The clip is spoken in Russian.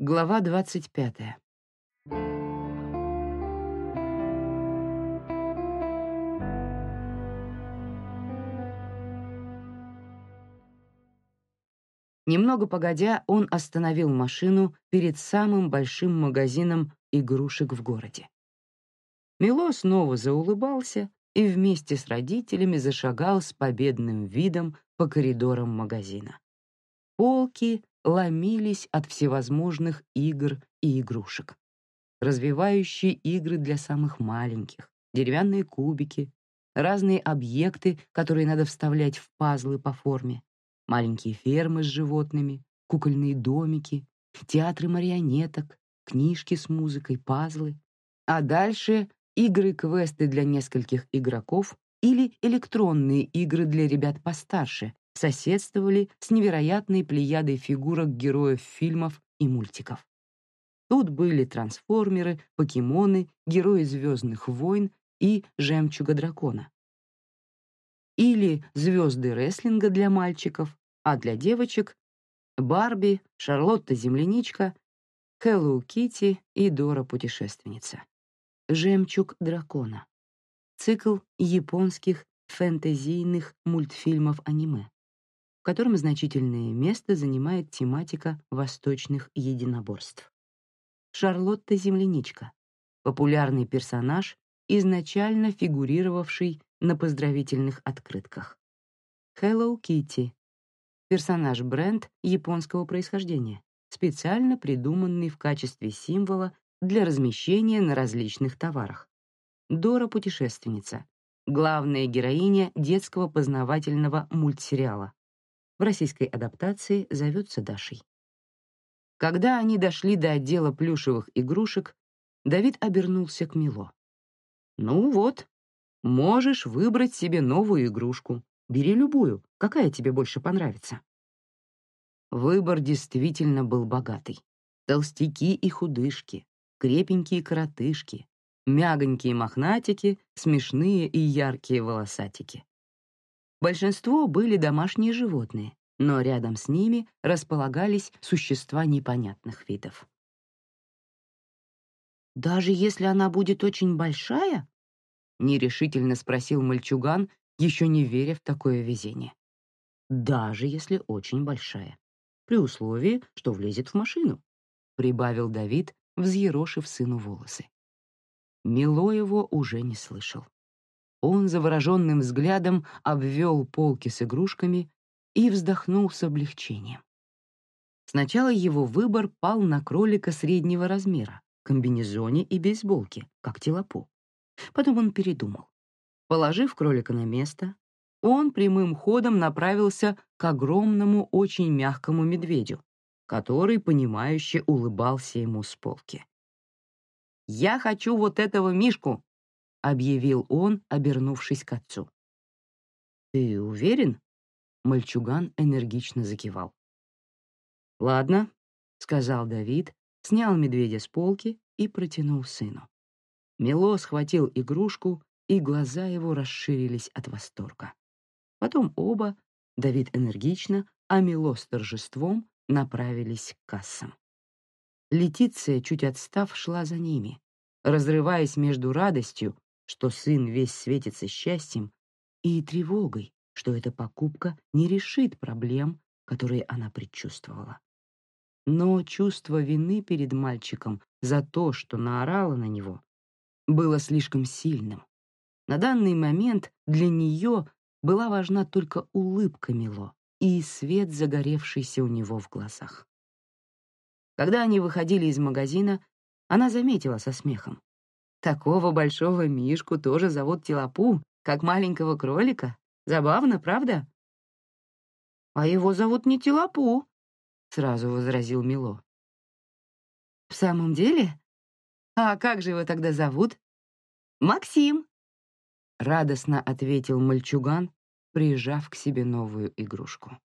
Глава двадцать пятая. Немного погодя, он остановил машину перед самым большим магазином игрушек в городе. Мило снова заулыбался и вместе с родителями зашагал с победным видом по коридорам магазина. Полки ломились от всевозможных игр и игрушек. Развивающие игры для самых маленьких, деревянные кубики, разные объекты, которые надо вставлять в пазлы по форме, маленькие фермы с животными, кукольные домики, театры марионеток, книжки с музыкой, пазлы. А дальше игры-квесты для нескольких игроков или электронные игры для ребят постарше соседствовали с невероятной плеядой фигурок героев фильмов и мультиков. Тут были трансформеры, покемоны, герои «Звездных войн» и «Жемчуга дракона». Или звезды рестлинга для мальчиков, а для девочек — Барби, Шарлотта Земляничка, Хэллоу Китти и Дора Путешественница. «Жемчуг дракона». Цикл японских фэнтезийных мультфильмов аниме, в котором значительное место занимает тематика восточных единоборств. Шарлотта Земляничка — популярный персонаж, изначально фигурировавший на поздравительных открытках. Hello Kitty персонаж бренд японского происхождения, специально придуманный в качестве символа для размещения на различных товарах. Дора путешественница, главная героиня детского познавательного мультсериала. В российской адаптации зовется Дашей. Когда они дошли до отдела плюшевых игрушек, Давид обернулся к Мило. «Ну вот, можешь выбрать себе новую игрушку. Бери любую, какая тебе больше понравится. Выбор действительно был богатый. Толстяки и худышки, крепенькие коротышки, мягонькие мохнатики, смешные и яркие волосатики. Большинство были домашние животные, но рядом с ними располагались существа непонятных видов. «Даже если она будет очень большая?» — нерешительно спросил мальчуган, еще не веря в такое везение. «Даже если очень большая, при условии, что влезет в машину», — прибавил Давид, взъерошив сыну волосы. Мило его уже не слышал. Он завороженным взглядом обвел полки с игрушками и вздохнул с облегчением. Сначала его выбор пал на кролика среднего размера, комбинезоне и бейсболке, как телопу. Потом он передумал. Положив кролика на место, он прямым ходом направился к огромному, очень мягкому медведю, который, понимающе улыбался ему с полки. «Я хочу вот этого мишку!» — объявил он, обернувшись к отцу. «Ты уверен?» — мальчуган энергично закивал. «Ладно», — сказал Давид, снял медведя с полки и протянул сыну. Мило схватил игрушку и глаза его расширились от восторга. Потом оба, Давид энергично, а Мило с торжеством, направились к кассам. Летиция, чуть отстав, шла за ними, разрываясь между радостью, что сын весь светится счастьем, и тревогой, что эта покупка не решит проблем, которые она предчувствовала. Но чувство вины перед мальчиком за то, что наорала на него, было слишком сильным, на данный момент для нее была важна только улыбка Мило и свет, загоревшийся у него в глазах. Когда они выходили из магазина, она заметила со смехом. «Такого большого мишку тоже зовут Тилапу, как маленького кролика. Забавно, правда?» «А его зовут не Тилапу», — сразу возразил Мило. «В самом деле? А как же его тогда зовут?» «Максим», — радостно ответил мальчуган, прижав к себе новую игрушку.